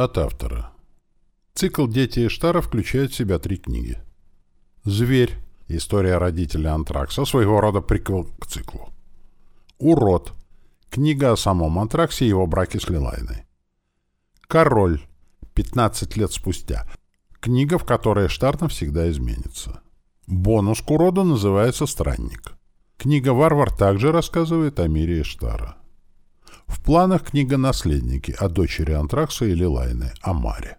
От автора. Цикл «Дети Иштара» включает в себя три книги. «Зверь» — история родителя Антракса, своего рода приквел к циклу. «Урод» — книга о самом Антраксе и его браке с Лилайной. «Король» — 15 лет спустя. Книга, в которой Эштар навсегда изменится. Бонус к уроду называется «Странник». Книга «Варвар» также рассказывает о мире Эштара. В планах книга «Наследники» о дочери Антракса и Лилайны, о Маре.